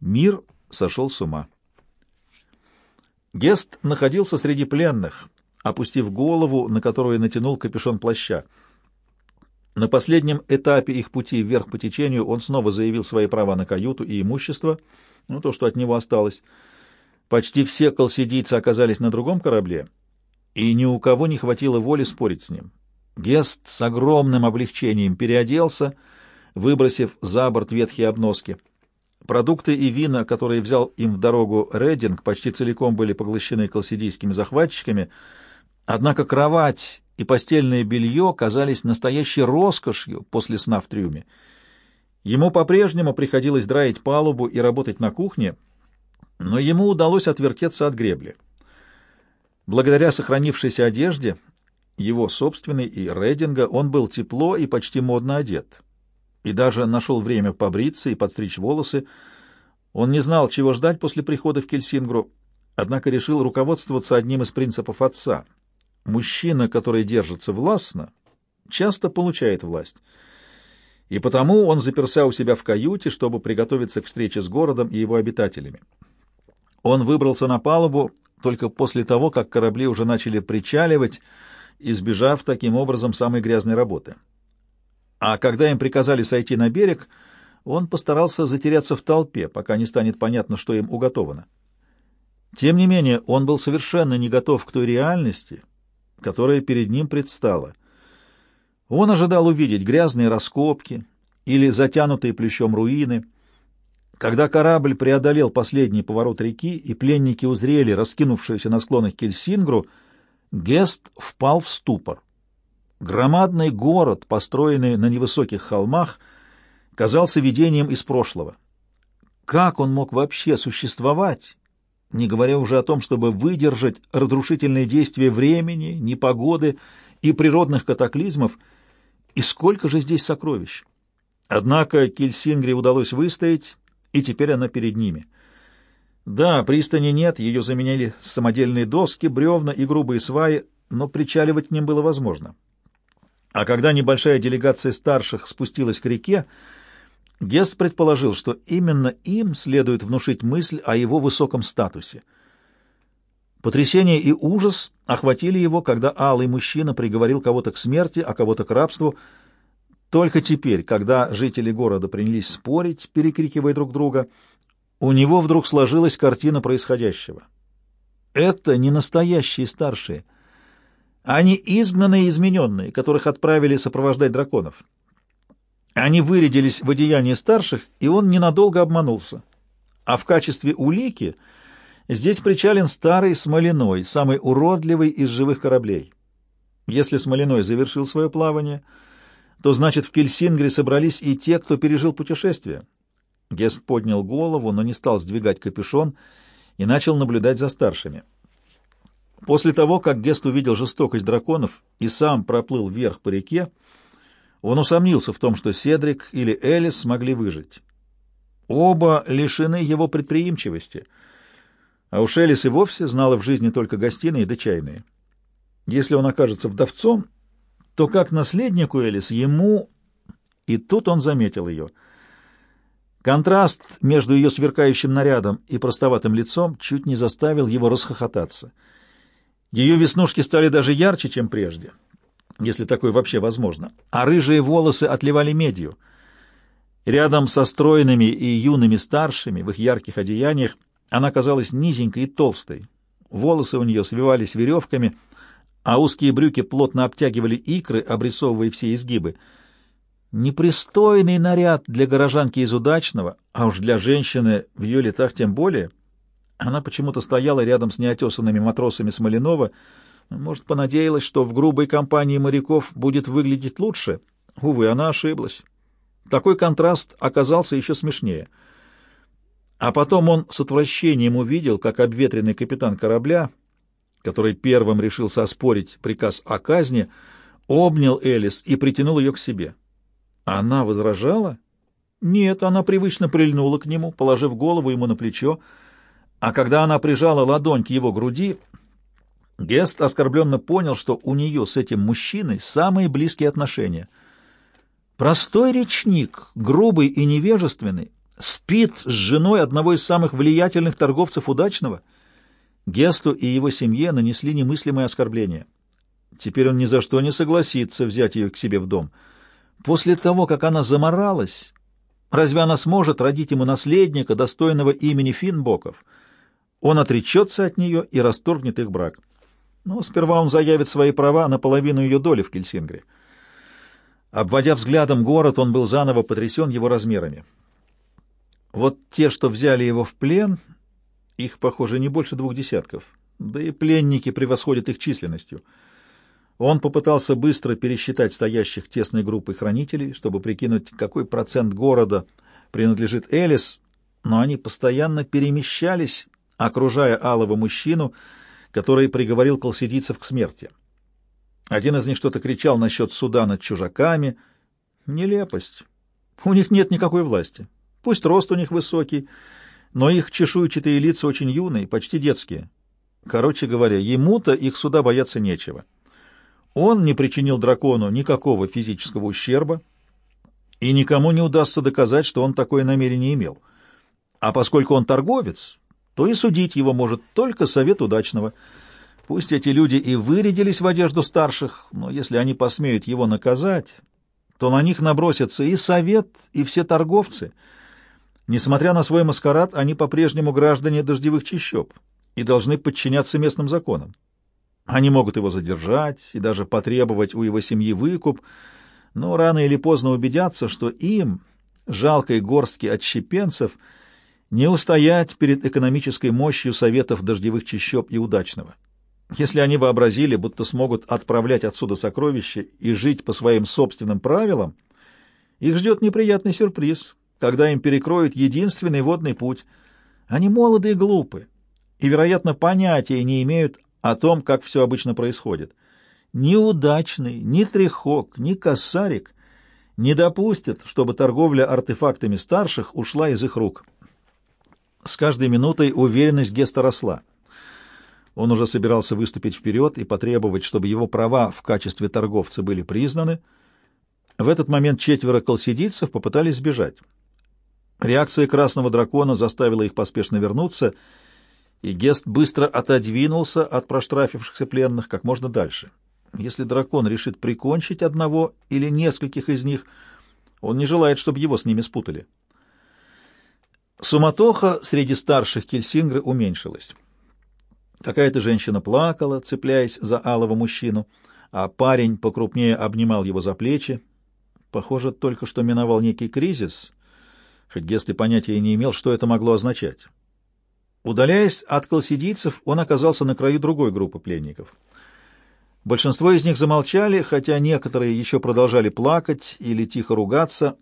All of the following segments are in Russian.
Мир сошел с ума. Гест находился среди пленных, опустив голову, на которую натянул капюшон плаща. На последнем этапе их пути вверх по течению он снова заявил свои права на каюту и имущество, ну, то, что от него осталось. Почти все колсидийцы оказались на другом корабле, и ни у кого не хватило воли спорить с ним. Гест с огромным облегчением переоделся, выбросив за борт ветхие обноски. Продукты и вина, которые взял им в дорогу Рединг, почти целиком были поглощены колсидийскими захватчиками, однако кровать и постельное белье казались настоящей роскошью после сна в трюме. Ему по-прежнему приходилось драить палубу и работать на кухне, но ему удалось отвертеться от гребли. Благодаря сохранившейся одежде, его собственной и Рединга, он был тепло и почти модно одет и даже нашел время побриться и подстричь волосы. Он не знал, чего ждать после прихода в Кельсингру, однако решил руководствоваться одним из принципов отца. Мужчина, который держится властно, часто получает власть. И потому он заперся у себя в каюте, чтобы приготовиться к встрече с городом и его обитателями. Он выбрался на палубу только после того, как корабли уже начали причаливать, избежав таким образом самой грязной работы а когда им приказали сойти на берег, он постарался затеряться в толпе, пока не станет понятно, что им уготовано. Тем не менее, он был совершенно не готов к той реальности, которая перед ним предстала. Он ожидал увидеть грязные раскопки или затянутые плющом руины. Когда корабль преодолел последний поворот реки, и пленники узрели раскинувшуюся на склонах Кельсингру, Гест впал в ступор. Громадный город, построенный на невысоких холмах, казался видением из прошлого. Как он мог вообще существовать, не говоря уже о том, чтобы выдержать разрушительные действия времени, непогоды и природных катаклизмов, и сколько же здесь сокровищ? Однако Кельсингре удалось выстоять, и теперь она перед ними. Да, пристани нет, ее заменяли самодельные доски, бревна и грубые сваи, но причаливать к ним было возможно. А когда небольшая делегация старших спустилась к реке, Гесс предположил, что именно им следует внушить мысль о его высоком статусе. Потрясение и ужас охватили его, когда алый мужчина приговорил кого-то к смерти, а кого-то к рабству. Только теперь, когда жители города принялись спорить, перекрикивая друг друга, у него вдруг сложилась картина происходящего. Это не настоящие старшие — они изгнанные и измененные, которых отправили сопровождать драконов. Они вырядились в одеяние старших, и он ненадолго обманулся. А в качестве улики здесь причален старый Смолиной, самый уродливый из живых кораблей. Если Смолиной завершил свое плавание, то значит в Кельсингре собрались и те, кто пережил путешествие. Гест поднял голову, но не стал сдвигать капюшон и начал наблюдать за старшими. После того, как Гест увидел жестокость драконов и сам проплыл вверх по реке, он усомнился в том, что Седрик или Элис смогли выжить. Оба лишены его предприимчивости, а уж Элис и вовсе знала в жизни только гостиные да чайные. Если он окажется вдовцом, то как наследнику Элис ему... И тут он заметил ее. Контраст между ее сверкающим нарядом и простоватым лицом чуть не заставил его расхохотаться — ее веснушки стали даже ярче, чем прежде, если такое вообще возможно, а рыжие волосы отливали медью. Рядом со стройными и юными старшими в их ярких одеяниях она казалась низенькой и толстой. Волосы у нее свивались веревками, а узкие брюки плотно обтягивали икры, обрисовывая все изгибы. Непристойный наряд для горожанки из удачного, а уж для женщины в ее летах тем более — она почему-то стояла рядом с неотесанными матросами Смоленова, может, понадеялась, что в грубой компании моряков будет выглядеть лучше. Увы, она ошиблась. Такой контраст оказался еще смешнее. А потом он с отвращением увидел, как обветренный капитан корабля, который первым решился оспорить приказ о казни, обнял Элис и притянул ее к себе. Она возражала? Нет, она привычно прильнула к нему, положив голову ему на плечо, а когда она прижала ладонь к его груди, Гест оскорбленно понял, что у нее с этим мужчиной самые близкие отношения. Простой речник, грубый и невежественный, Спит с женой одного из самых влиятельных торговцев удачного? Гесту и его семье нанесли немыслимое оскорбление. Теперь он ни за что не согласится взять ее к себе в дом. После того, как она заморалась, разве она сможет родить ему наследника, достойного имени Финбоков? Он отречется от нее и расторгнет их брак. Но сперва он заявит свои права на половину ее доли в Кельсингре. Обводя взглядом город, он был заново потрясен его размерами. Вот те, что взяли его в плен, их, похоже, не больше двух десятков, да и пленники превосходят их численностью. Он попытался быстро пересчитать стоящих тесной группой хранителей, чтобы прикинуть, какой процент города принадлежит Элис, но они постоянно перемещались, окружая алого мужчину, который приговорил колсидийцев к смерти. Один из них что-то кричал насчет суда над чужаками. Нелепость. У них нет никакой власти. Пусть рост у них высокий, но их чешуйчатые лица очень юные, почти детские. Короче говоря, ему-то их суда бояться нечего. Он не причинил дракону никакого физического ущерба, и никому не удастся доказать, что он такое намерение имел. А поскольку он торговец, то и судить его может только совет удачного. Пусть эти люди и вырядились в одежду старших, но если они посмеют его наказать, то на них набросятся и совет, и все торговцы — Несмотря на свой маскарад, они по-прежнему граждане дождевых чащоб и должны подчиняться местным законам. Они могут его задержать и даже потребовать у его семьи выкуп, но рано или поздно убедятся, что им, жалкой горстки отщепенцев, не устоять перед экономической мощью советов дождевых чащоб и удачного. Если они вообразили, будто смогут отправлять отсюда сокровища и жить по своим собственным правилам, их ждет неприятный сюрприз — когда им перекроют единственный водный путь. Они молоды и глупы, и, вероятно, понятия не имеют о том, как все обычно происходит. Ни удачный, ни трехок, ни косарик не допустят, чтобы торговля артефактами старших ушла из их рук. С каждой минутой уверенность Геста росла. Он уже собирался выступить вперед и потребовать, чтобы его права в качестве торговца были признаны. В этот момент четверо колсидийцев попытались сбежать. Реакция красного дракона заставила их поспешно вернуться, и Гест быстро отодвинулся от проштрафившихся пленных как можно дальше. Если дракон решит прикончить одного или нескольких из них, он не желает, чтобы его с ними спутали. Суматоха среди старших Кельсингры уменьшилась. Какая-то женщина плакала, цепляясь за алого мужчину, а парень покрупнее обнимал его за плечи. Похоже, только что миновал некий кризис — хоть Гест понятия не имел, что это могло означать. Удаляясь от колсидийцев, он оказался на краю другой группы пленников. Большинство из них замолчали, хотя некоторые еще продолжали плакать или тихо ругаться.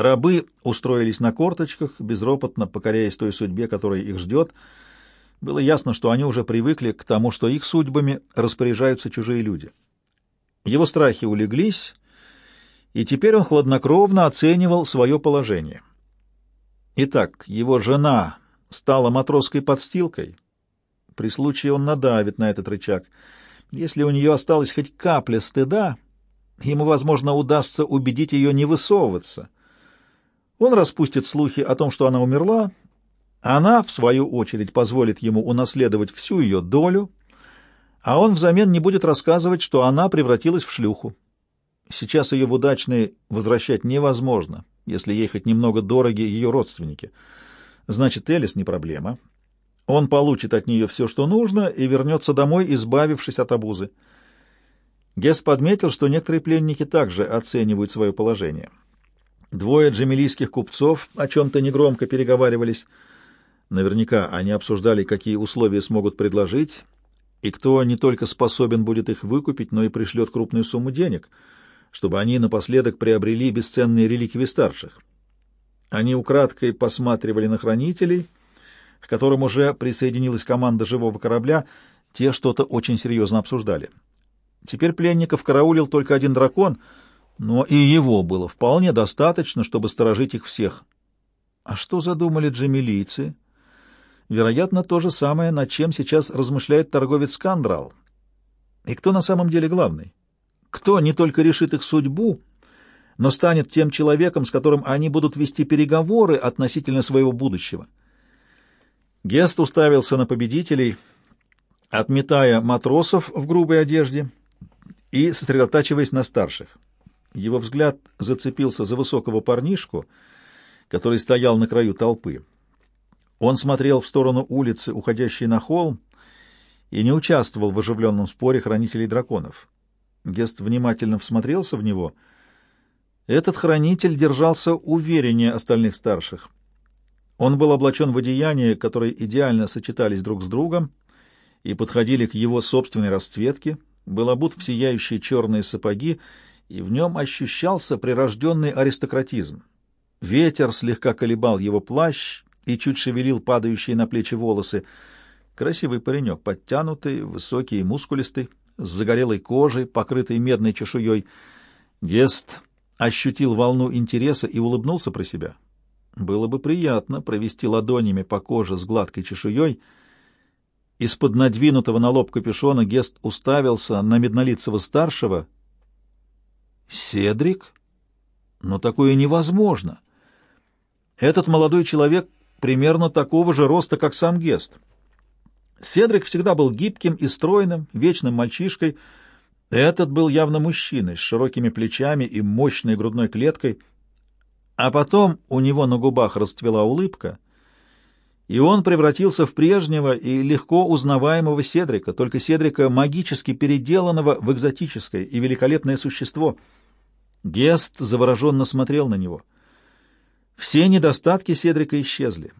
Рабы устроились на корточках, безропотно покоряясь той судьбе, которая их ждет. Было ясно, что они уже привыкли к тому, что их судьбами распоряжаются чужие люди. Его страхи улеглись, и теперь он хладнокровно оценивал свое положение. Итак, его жена стала матросской подстилкой. При случае он надавит на этот рычаг. Если у нее осталась хоть капля стыда, ему, возможно, удастся убедить ее не высовываться. Он распустит слухи о том, что она умерла, она, в свою очередь, позволит ему унаследовать всю ее долю, а он взамен не будет рассказывать, что она превратилась в шлюху. Сейчас ее в удачные возвращать невозможно, если ей хоть немного дороги ее родственники. Значит, Элис не проблема. Он получит от нее все, что нужно, и вернется домой, избавившись от обузы. Гес подметил, что некоторые пленники также оценивают свое положение. Двое джемилийских купцов о чем-то негромко переговаривались. Наверняка они обсуждали, какие условия смогут предложить, и кто не только способен будет их выкупить, но и пришлет крупную сумму денег — чтобы они напоследок приобрели бесценные реликвии старших. Они украдкой посматривали на хранителей, к которым уже присоединилась команда живого корабля, те что-то очень серьезно обсуждали. Теперь пленников караулил только один дракон, но и его было вполне достаточно, чтобы сторожить их всех. А что задумали джемилийцы? Вероятно, то же самое, над чем сейчас размышляет торговец Кандрал. И кто на самом деле главный? Кто не только решит их судьбу, но станет тем человеком, с которым они будут вести переговоры относительно своего будущего. Гест уставился на победителей, отметая матросов в грубой одежде и сосредотачиваясь на старших. Его взгляд зацепился за высокого парнишку, который стоял на краю толпы. Он смотрел в сторону улицы, уходящей на холм, и не участвовал в оживленном споре хранителей драконов. Гест внимательно всмотрелся в него. Этот хранитель держался увереннее остальных старших. Он был облачен в одеяния, которые идеально сочетались друг с другом и подходили к его собственной расцветке, был обут в сияющие черные сапоги, и в нем ощущался прирожденный аристократизм. Ветер слегка колебал его плащ и чуть шевелил падающие на плечи волосы. Красивый паренек, подтянутый, высокий и мускулистый, с загорелой кожей, покрытой медной чешуей. Гест ощутил волну интереса и улыбнулся про себя. Было бы приятно провести ладонями по коже с гладкой чешуей. Из-под надвинутого на лоб капюшона Гест уставился на меднолицего старшего. «Седрик? Но такое невозможно!» Этот молодой человек примерно такого же роста, как сам Гест. Седрик всегда был гибким и стройным, вечным мальчишкой. Этот был явно мужчиной, с широкими плечами и мощной грудной клеткой. А потом у него на губах расцвела улыбка, и он превратился в прежнего и легко узнаваемого Седрика, только Седрика магически переделанного в экзотическое и великолепное существо. Гест завороженно смотрел на него. Все недостатки Седрика исчезли.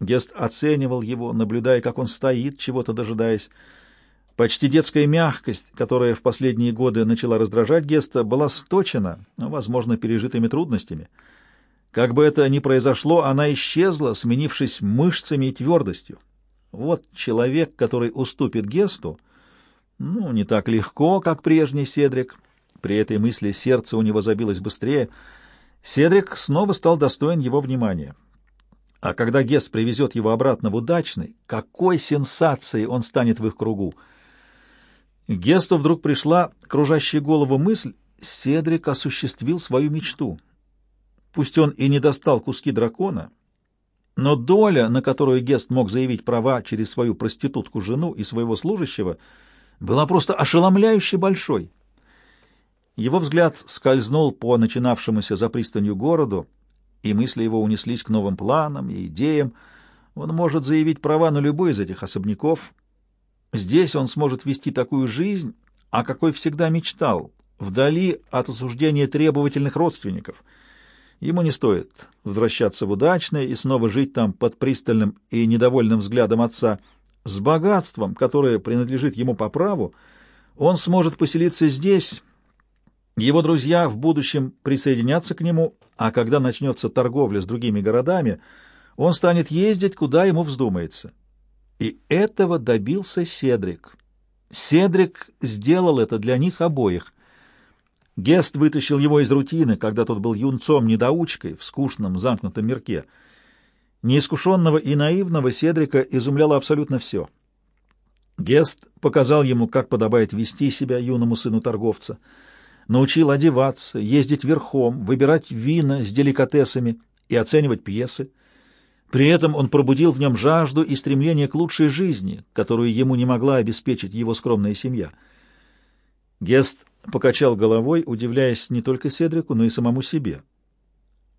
Гест оценивал его, наблюдая, как он стоит, чего-то дожидаясь. Почти детская мягкость, которая в последние годы начала раздражать Геста, была сточена, возможно, пережитыми трудностями. Как бы это ни произошло, она исчезла, сменившись мышцами и твердостью. Вот человек, который уступит Гесту, ну, не так легко, как прежний Седрик. При этой мысли сердце у него забилось быстрее — Седрик снова стал достоин его внимания. А когда Гест привезет его обратно в удачный, какой сенсацией он станет в их кругу! Гесту вдруг пришла кружащая голову мысль, Седрик осуществил свою мечту. Пусть он и не достал куски дракона, но доля, на которую Гест мог заявить права через свою проститутку-жену и своего служащего, была просто ошеломляюще большой. Его взгляд скользнул по начинавшемуся за пристанью городу, и мысли его унеслись к новым планам и идеям. Он может заявить права на любой из этих особняков. Здесь он сможет вести такую жизнь, о какой всегда мечтал, вдали от осуждения требовательных родственников. Ему не стоит возвращаться в удачное и снова жить там под пристальным и недовольным взглядом отца. С богатством, которое принадлежит ему по праву, он сможет поселиться здесь его друзья в будущем присоединятся к нему, а когда начнется торговля с другими городами, он станет ездить, куда ему вздумается. И этого добился Седрик. Седрик сделал это для них обоих. Гест вытащил его из рутины, когда тот был юнцом-недоучкой в скучном замкнутом мирке. Неискушенного и наивного Седрика изумляло абсолютно все. Гест показал ему, как подобает вести себя юному сыну торговца — научил одеваться, ездить верхом, выбирать вина с деликатесами и оценивать пьесы. При этом он пробудил в нем жажду и стремление к лучшей жизни, которую ему не могла обеспечить его скромная семья. Гест покачал головой, удивляясь не только Седрику, но и самому себе.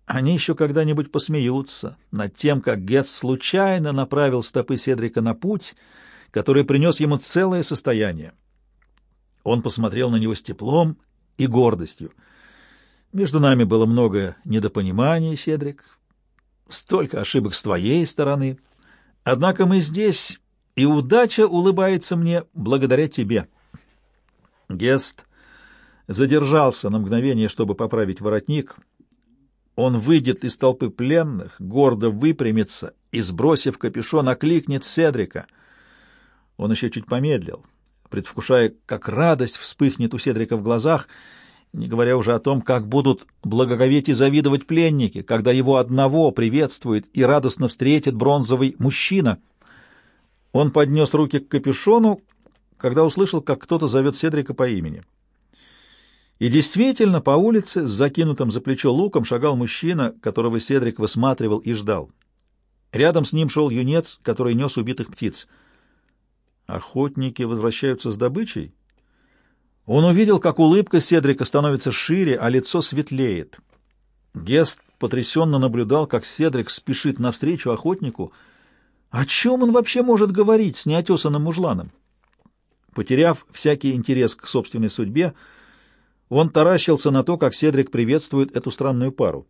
Они еще когда-нибудь посмеются над тем, как Гест случайно направил стопы Седрика на путь, который принес ему целое состояние. Он посмотрел на него с теплом и гордостью. Между нами было много недопониманий, Седрик, столько ошибок с твоей стороны. Однако мы здесь, и удача улыбается мне благодаря тебе. Гест задержался на мгновение, чтобы поправить воротник. Он выйдет из толпы пленных, гордо выпрямится и, сбросив капюшон, окликнет Седрика. Он еще чуть помедлил предвкушая, как радость вспыхнет у Седрика в глазах, не говоря уже о том, как будут благоговеть и завидовать пленники, когда его одного приветствует и радостно встретит бронзовый мужчина. Он поднес руки к капюшону, когда услышал, как кто-то зовет Седрика по имени. И действительно, по улице с закинутым за плечо луком шагал мужчина, которого Седрик высматривал и ждал. Рядом с ним шел юнец, который нес убитых птиц. Охотники возвращаются с добычей? Он увидел, как улыбка Седрика становится шире, а лицо светлеет. Гест потрясенно наблюдал, как Седрик спешит навстречу охотнику. О чем он вообще может говорить с неотесанным мужланом? Потеряв всякий интерес к собственной судьбе, он таращился на то, как Седрик приветствует эту странную пару.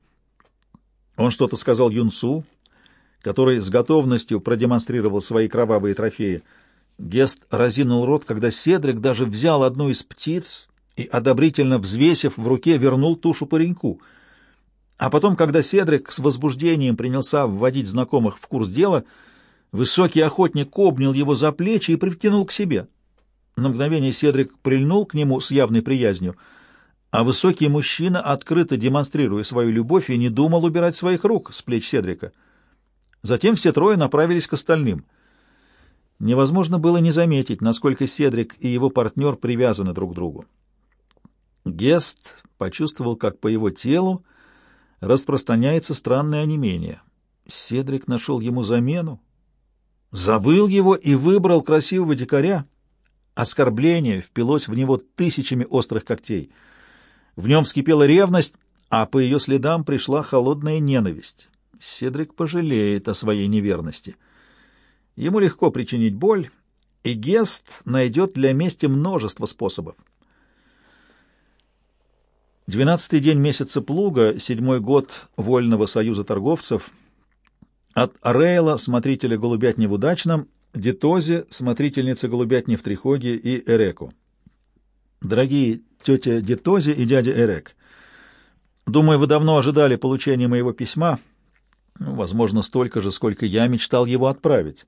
Он что-то сказал юнцу, который с готовностью продемонстрировал свои кровавые трофеи. Гест разинул рот, когда Седрик даже взял одну из птиц и, одобрительно взвесив в руке, вернул тушу пареньку. А потом, когда Седрик с возбуждением принялся вводить знакомых в курс дела, высокий охотник обнял его за плечи и притянул к себе. На мгновение Седрик прильнул к нему с явной приязнью — а высокий мужчина, открыто демонстрируя свою любовь, и не думал убирать своих рук с плеч Седрика. Затем все трое направились к остальным. Невозможно было не заметить, насколько Седрик и его партнер привязаны друг к другу. Гест почувствовал, как по его телу распространяется странное онемение. Седрик нашел ему замену, забыл его и выбрал красивого дикаря. Оскорбление впилось в него тысячами острых когтей — в нем вскипела ревность, а по ее следам пришла холодная ненависть. Седрик пожалеет о своей неверности. Ему легко причинить боль, и Гест найдет для мести множество способов. Двенадцатый день месяца Плуга, седьмой год Вольного союза торговцев. От Рейла, смотрителя голубятни в Удачном, Детозе, смотрительницы голубятни в Трихоге и Эреку. Дорогие тетя Детози и дядя Эрек. Думаю, вы давно ожидали получения моего письма, возможно, столько же, сколько я мечтал его отправить.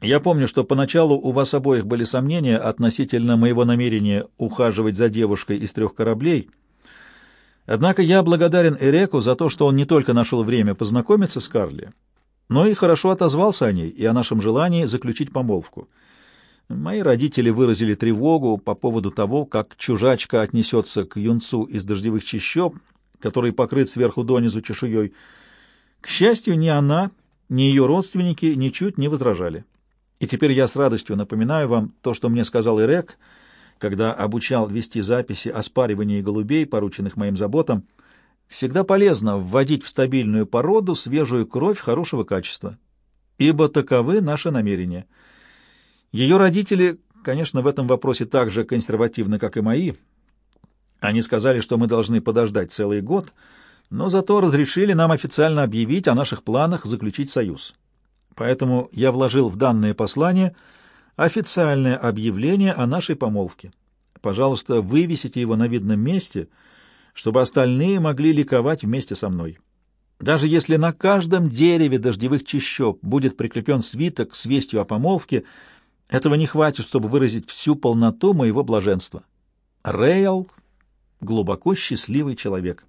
Я помню, что поначалу у вас обоих были сомнения относительно моего намерения ухаживать за девушкой из трех кораблей. Однако я благодарен Эреку за то, что он не только нашел время познакомиться с Карли, но и хорошо отозвался о ней и о нашем желании заключить помолвку. Мои родители выразили тревогу по поводу того, как чужачка отнесется к юнцу из дождевых чащоб, который покрыт сверху донизу чешуей. К счастью, ни она, ни ее родственники ничуть не возражали. И теперь я с радостью напоминаю вам то, что мне сказал Ирек, когда обучал вести записи о спаривании голубей, порученных моим заботам. Всегда полезно вводить в стабильную породу свежую кровь хорошего качества, ибо таковы наши намерения — ее родители, конечно, в этом вопросе так же консервативны, как и мои. Они сказали, что мы должны подождать целый год, но зато разрешили нам официально объявить о наших планах заключить союз. Поэтому я вложил в данное послание официальное объявление о нашей помолвке. Пожалуйста, вывесите его на видном месте, чтобы остальные могли ликовать вместе со мной. Даже если на каждом дереве дождевых чащоб будет прикреплен свиток с вестью о помолвке — этого не хватит, чтобы выразить всю полноту моего блаженства. Рейл — глубоко счастливый человек.